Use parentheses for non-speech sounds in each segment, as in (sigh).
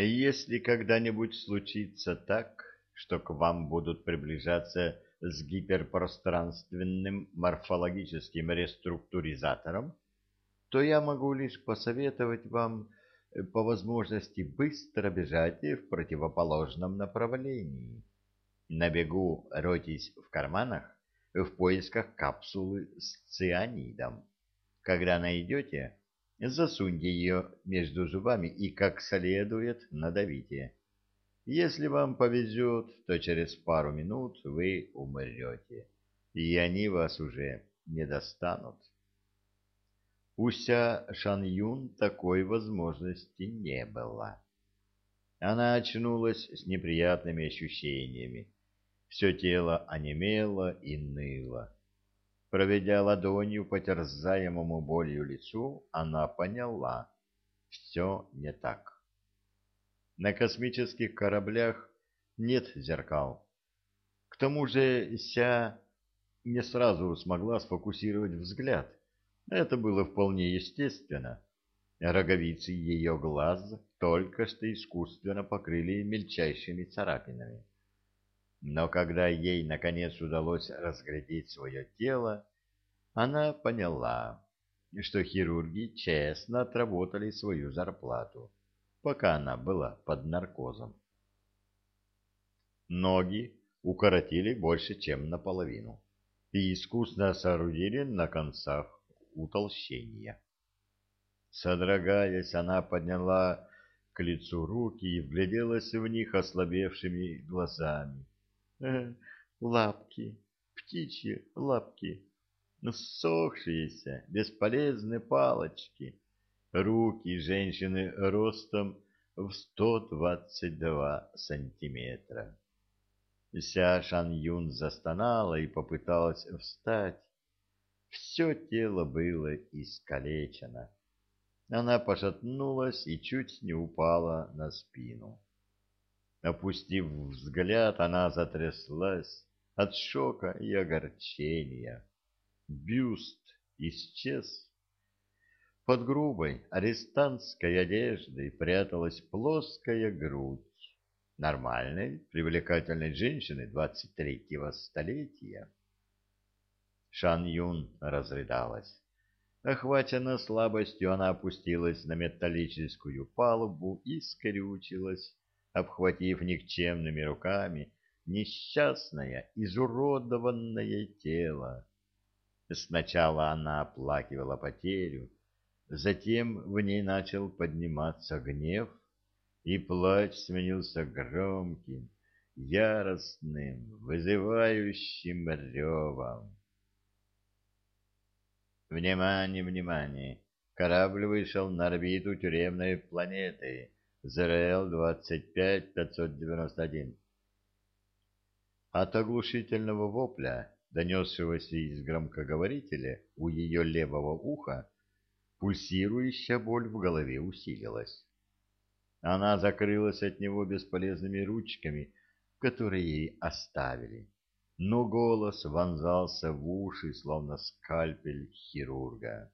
Если когда-нибудь случится так, что к вам будут приближаться с гиперпространственным морфологическим реструктуризатором, то я могу лишь посоветовать вам э, по возможности быстро бежать в противоположном направлении. На бегу ройтесь в карманах в поисках капсулы с цианидом. Когда найдете, засуньте ее между зубами и как следует надавите. Если вам повезет, то через пару минут вы умрете, и они вас уже не достанут. У Ся Шан Юн такой возможности не было. Она очнулась с неприятными ощущениями. Все тело онемело и ныло. Проведя ладонью по терзаемому болью лицу, она поняла — все не так. На космических кораблях нет зеркал. К тому же Ся не сразу смогла сфокусировать взгляд. Это было вполне естественно. Роговицы ее глаз только что искусственно покрыли мельчайшими царапинами. Но когда ей наконец удалось разглядеть свое тело, она поняла, что хирурги честно отработали свою зарплату пока она была под наркозом. Ноги укоротили больше, чем наполовину, и искусно соорудили на концах утолщения. Содрогаясь, она подняла к лицу руки и вгляделась в них ослабевшими глазами. (laughs) Лапки, птичьи лапки, ссохшиеся, бесполезные палочки — руки женщины ростом в 122 сантиметра. Ся Шан Юн застонала и попыталась встать. Все тело было искалечено. Она пошатнулась и чуть не упала на спину. Опустив взгляд, она затряслась от шока и огорчения. Бюст исчез под грубой арестантской одеждой пряталась плоская грудь нормальной, привлекательной женщины двадцать третьего столетия. Шан Юн разрыдалась. Охвачена слабостью, она опустилась на металлическую палубу и скрючилась, обхватив никчемными руками несчастное, изуродованное тело. Сначала она оплакивала потерю, Затем в ней начал подниматься гнев, и плач сменился громким, яростным, вызывающим ревом. Внимание, внимание! Корабль вышел на орбиту тюремной планеты ЗРЛ-25591. От оглушительного вопля, донесшегося из громкоговорителя у ее левого уха, Пульсирующая боль в голове усилилась. Она закрылась от него бесполезными ручками, которые ей оставили. Но голос вонзался в уши, словно скальпель хирурга.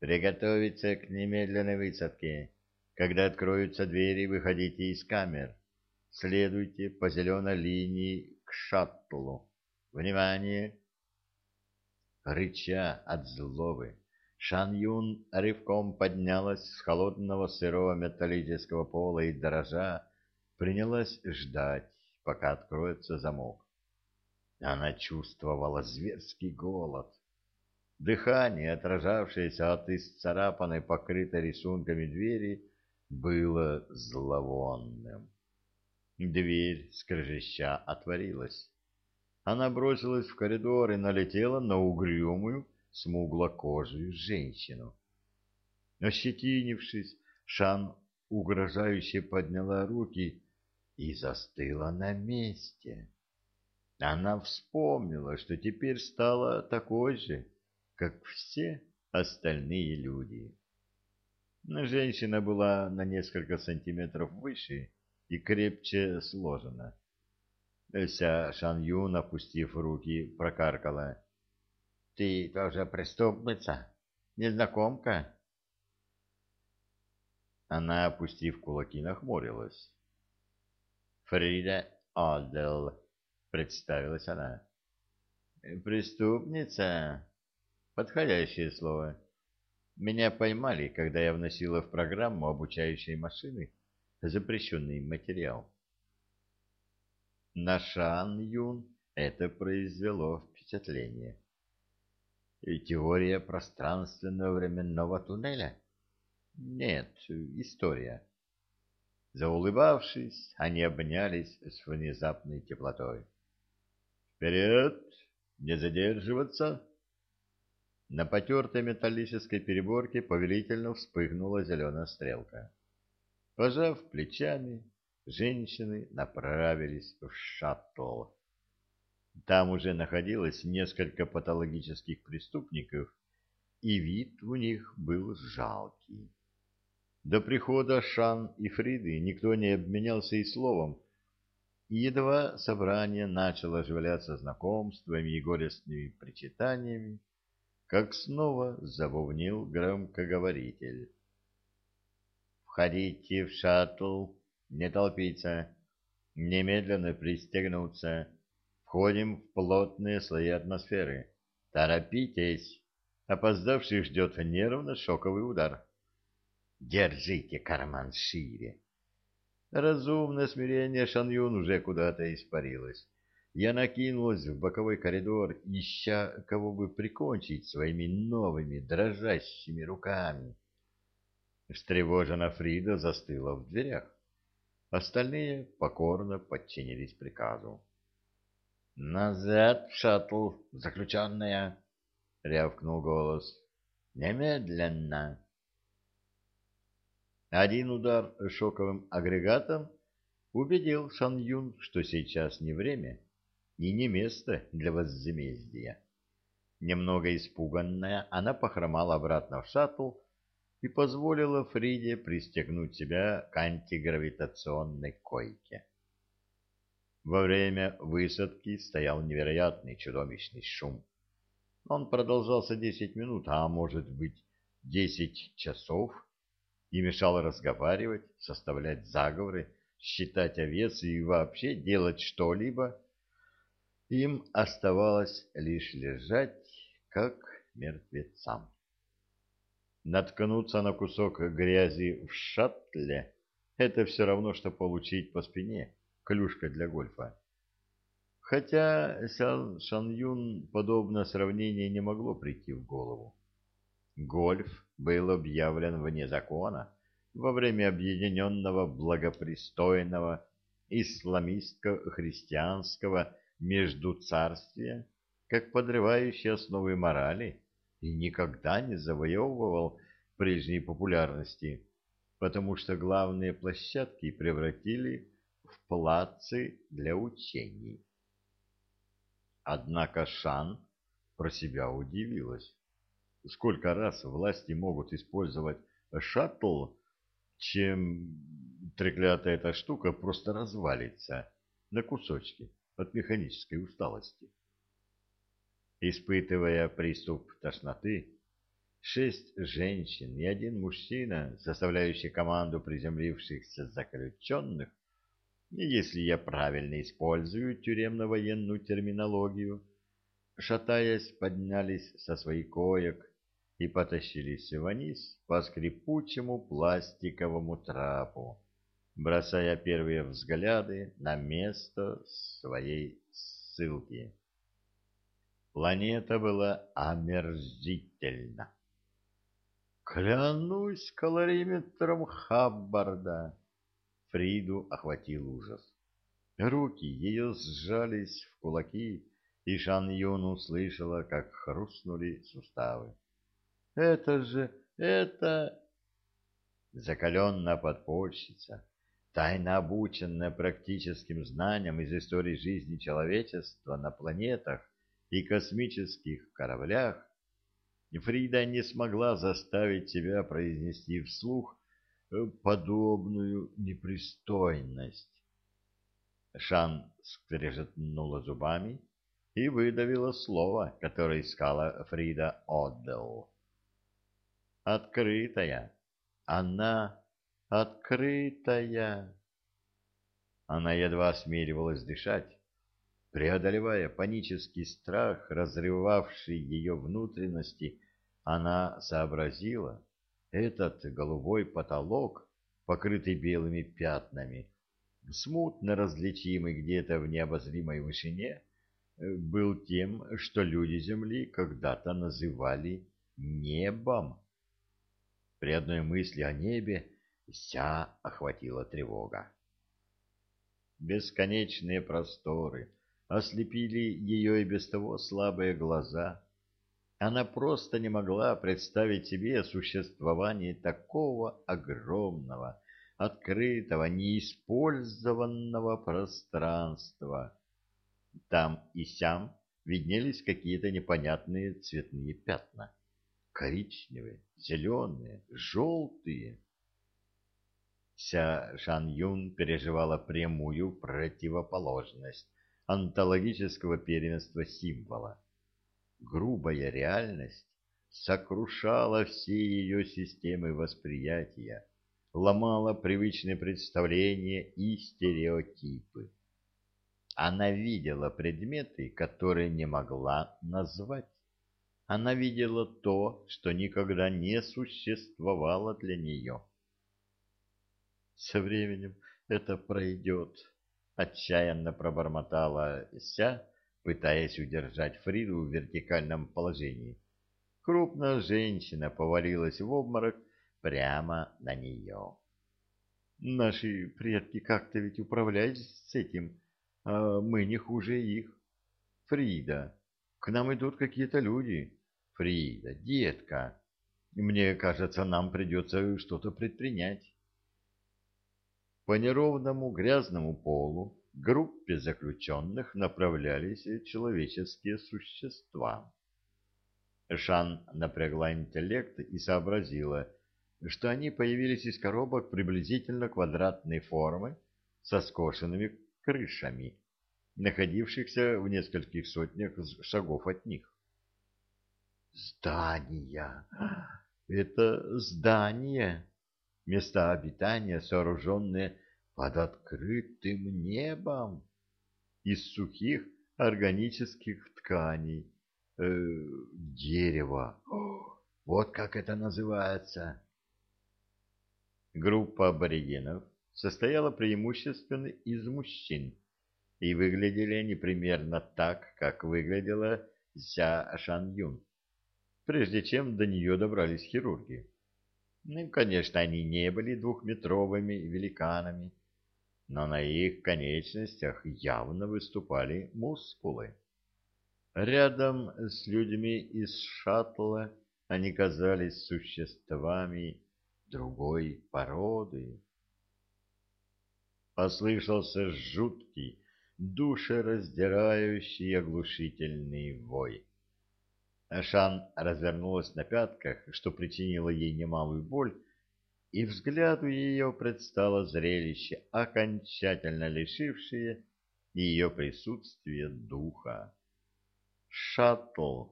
«Приготовиться к немедленной высадке. Когда откроются двери, выходите из камер. Следуйте по зеленой линии к шаттлу. Внимание!» Рыча от злобы, Шан Юн рывком поднялась с холодного сырого металлического пола и дрожа принялась ждать, пока откроется замок. Она чувствовала зверский голод. Дыхание, отражавшееся от исцарапанной, покрытой рисунками двери, было зловонным. Дверь, скрежеща, отворилась. Она бросилась в коридор и налетела на угрюмую, смуглокожую женщину. Ощетинившись, Шан угрожающе подняла руки и застыла на месте. Она вспомнила, что теперь стала такой же, как все остальные люди. Женщина была на несколько сантиметров выше и крепче сложена. Ся Шан Юн, опустив руки, прокаркала. Ты тоже преступница? Незнакомка? Она, опустив кулаки, нахмурилась. Фрида Одел, представилась она. Преступница? Подходящее слово. Меня поймали, когда я вносила в программу обучающей машины запрещенный материал. На Шан Юн это произвело впечатление. И теория пространственно-временного туннеля? Нет, история. Заулыбавшись, они обнялись с внезапной теплотой. «Вперед! Не задерживаться!» На потертой металлической переборке повелительно вспыхнула зеленая стрелка. Пожав плечами, женщины направились в шаттл. Там уже находилось несколько патологических преступников, и вид у них был жалкий. До прихода Шан и Фриды никто не обменялся и словом, и едва собрание начало оживляться знакомствами и горестными причитаниями, как снова забубнил громкоговоритель. «Входите в шаттл, не толпиться, немедленно пристегнуться, входим в плотные слои атмосферы. Торопитесь, опоздавший ждет нервно-шоковый удар». Держите карман шире. Разумное смирение Шаньюн уже куда-то испарилось. Я накинулась в боковой коридор, ища кого бы прикончить своими новыми дрожащими руками. Встревожена Фрида застыла в дверях. Остальные покорно подчинились приказу. «Назад шаттл, заключенная!» — рявкнул голос. «Немедленно!» Один удар шоковым агрегатом убедил Шан Юн, что сейчас не время и не место для возмездия. Немного испуганная, она похромала обратно в шаттл и позволила Фриде пристегнуть себя к антигравитационной койке. Во время высадки стоял невероятный чудовищный шум. Он продолжался десять минут, а может быть десять часов, и мешал разговаривать, составлять заговоры, считать овец и вообще делать что-либо, им оставалось лишь лежать, как мертвецам. Наткнуться на кусок грязи в шаттле — это все равно, что получить по спине клюшка для гольфа. Хотя Сан Шан Юн подобное сравнение не могло прийти в голову. Гольф был объявлен вне закона во время объединенного благопристойного исламистско-христианского междуцарствия как подрывающий основы морали и никогда не завоевывал прежней популярности, потому что главные площадки превратили в плацы для учений. Однако Шан про себя удивилась сколько раз власти могут использовать шаттл, чем треклятая эта штука просто развалится на кусочки от механической усталости. Испытывая приступ тошноты, шесть женщин и один мужчина, составляющий команду приземлившихся заключенных, если я правильно использую тюремно-военную терминологию, шатаясь, поднялись со своих коек и потащились вниз по скрипучему пластиковому трапу, бросая первые взгляды на место своей ссылки. Планета была омерзительна. Клянусь калориметром Хаббарда! Фриду охватил ужас. Руки ее сжались в кулаки, и Шан Юн услышала, как хрустнули суставы. Это же, это... Закаленная подпольщица, тайно обученная практическим знаниям из истории жизни человечества на планетах и космических кораблях, Фрида не смогла заставить себя произнести вслух э, подобную непристойность. Шан скрежетнула зубами и выдавила слово, которое искала Фрида Отдел открытая. Она открытая. Она едва осмеливалась дышать, преодолевая панический страх, разрывавший ее внутренности, она сообразила, этот голубой потолок, покрытый белыми пятнами, смутно различимый где-то в необозримой вышине, был тем, что люди Земли когда-то называли небом. При одной мысли о небе вся охватила тревога. Бесконечные просторы ослепили ее и без того слабые глаза. Она просто не могла представить себе существование такого огромного, открытого, неиспользованного пространства. Там и сям виднелись какие-то непонятные цветные пятна. Коричневые, зеленые, желтые. Вся Шан Юн переживала прямую противоположность онтологического первенства символа. Грубая реальность сокрушала все ее системы восприятия, ломала привычные представления и стереотипы. Она видела предметы, которые не могла назвать. Она видела то, что никогда не существовало для нее. Со временем это пройдет, отчаянно пробормотала Ся, пытаясь удержать Фриду в вертикальном положении. Крупная женщина повалилась в обморок прямо на нее. Наши предки как-то ведь управлялись с этим, а мы не хуже их. Фрида, к нам идут какие-то люди. Фрида, детка, мне кажется, нам придется что-то предпринять. По неровному грязному полу к группе заключенных направлялись человеческие существа. Шан напрягла интеллект и сообразила, что они появились из коробок приблизительно квадратной формы со скошенными крышами, находившихся в нескольких сотнях шагов от них. Здания! Это здания! Места обитания, сооруженные под открытым небом, из сухих органических тканей, э, дерева. Вот как это называется. Группа аборигенов состояла преимущественно из мужчин, и выглядели они примерно так, как выглядела Ся Шан Юн, прежде чем до нее добрались хирурги. Ну, конечно, они не были двухметровыми великанами, но на их конечностях явно выступали мускулы. Рядом с людьми из шаттла они казались существами другой породы. Послышался жуткий, душераздирающий оглушительный вой. Ашан развернулась на пятках, что причинило ей немалую боль, и взгляду ее предстало зрелище, окончательно лишившее ее присутствия духа. Шаттл,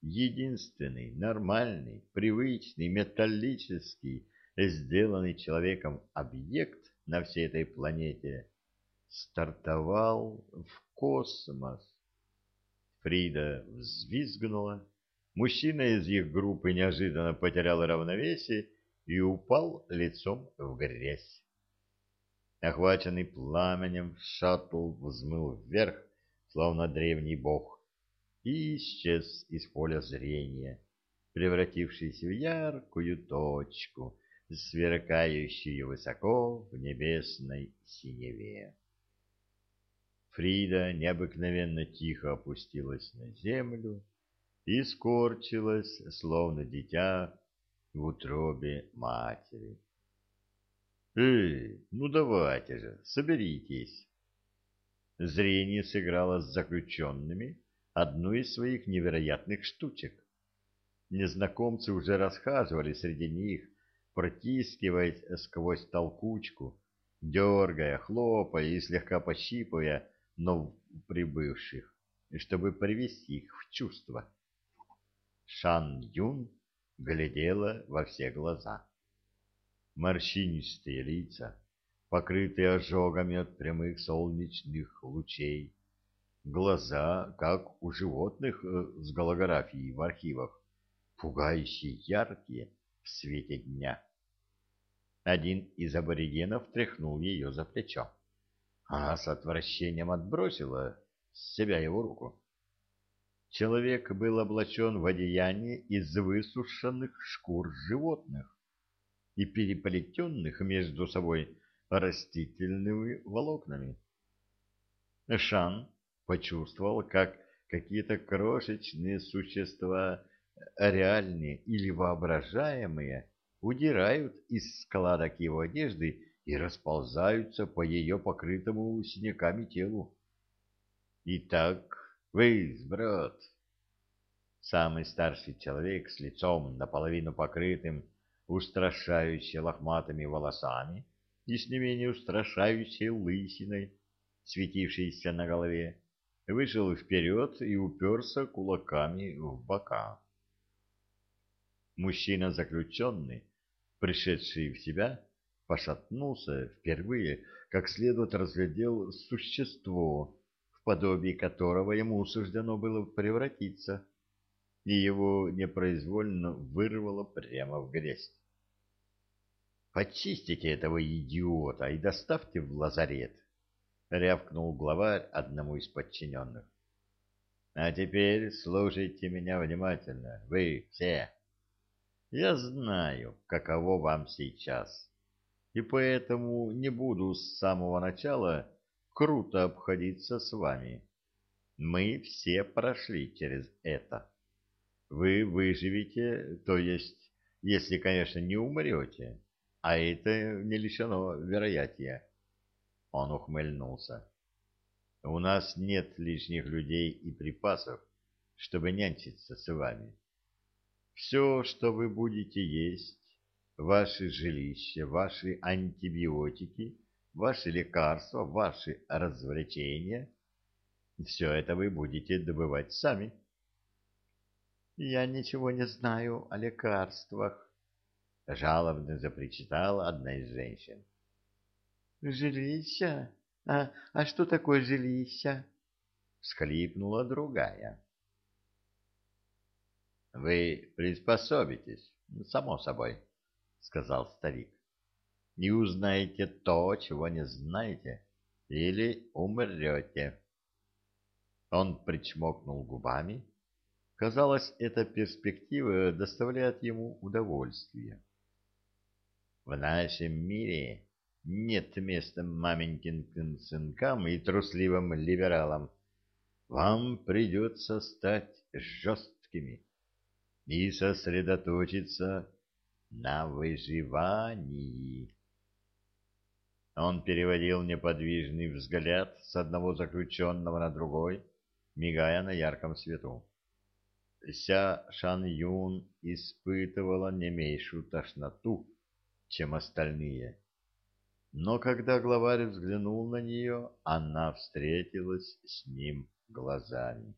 единственный, нормальный, привычный, металлический, сделанный человеком объект на всей этой планете, стартовал в космос. Фрида взвизгнула. Мужчина из их группы неожиданно потерял равновесие и упал лицом в грязь. Охваченный пламенем, шаттл взмыл вверх, словно древний бог, и исчез из поля зрения, превратившись в яркую точку, сверкающую высоко в небесной синеве. Фрида необыкновенно тихо опустилась на землю и скорчилась, словно дитя в утробе матери. «Эй, ну давайте же, соберитесь!» Зрение сыграло с заключенными одну из своих невероятных штучек. Незнакомцы уже расхаживали среди них, протискиваясь сквозь толкучку, дергая, хлопая и слегка пощипывая но прибывших, чтобы привести их в чувство. Шан Юн глядела во все глаза. Морщинистые лица, покрытые ожогами от прямых солнечных лучей, глаза, как у животных э, с голографией в архивах, пугающие яркие в свете дня. Один из аборигенов тряхнул ее за плечо. Она с отвращением отбросила с себя его руку. Человек был облачен в одеяние из высушенных шкур животных и переплетенных между собой растительными волокнами. Шан почувствовал, как какие-то крошечные существа, реальные или воображаемые, удирают из складок его одежды и расползаются по ее покрытому синяками телу. Итак, вы, сброд, самый старший человек с лицом наполовину покрытым устрашающе лохматыми волосами и с не менее устрашающей лысиной, светившейся на голове, вышел вперед и уперся кулаками в бока. Мужчина-заключенный, пришедший в себя, пошатнулся впервые, как следует разглядел существо, подобие которого ему суждено было превратиться, и его непроизвольно вырвало прямо в грязь. «Почистите этого идиота и доставьте в лазарет», — рявкнул главарь одному из подчиненных. «А теперь слушайте меня внимательно, вы все. Я знаю, каково вам сейчас, и поэтому не буду с самого начала круто обходиться с вами. Мы все прошли через это. Вы выживете, то есть, если, конечно, не умрете, а это не лишено вероятия. Он ухмыльнулся. У нас нет лишних людей и припасов, чтобы нянчиться с вами. Все, что вы будете есть, ваши жилища, ваши антибиотики — ваши лекарства, ваши развлечения. Все это вы будете добывать сами. Я ничего не знаю о лекарствах, жалобно запричитала одна из женщин. Жилища? А, а что такое жилища? всхлипнула другая. Вы приспособитесь, само собой, сказал старик и узнаете то, чего не знаете, или умрете. Он причмокнул губами. Казалось, эта перспектива доставляет ему удовольствие. В нашем мире нет места маменькин сынкам и трусливым либералам. Вам придется стать жесткими и сосредоточиться на выживании. Он переводил неподвижный взгляд с одного заключенного на другой, мигая на ярком свету. Ся Шан Юн испытывала не меньшую тошноту, чем остальные. Но когда главарь взглянул на нее, она встретилась с ним глазами.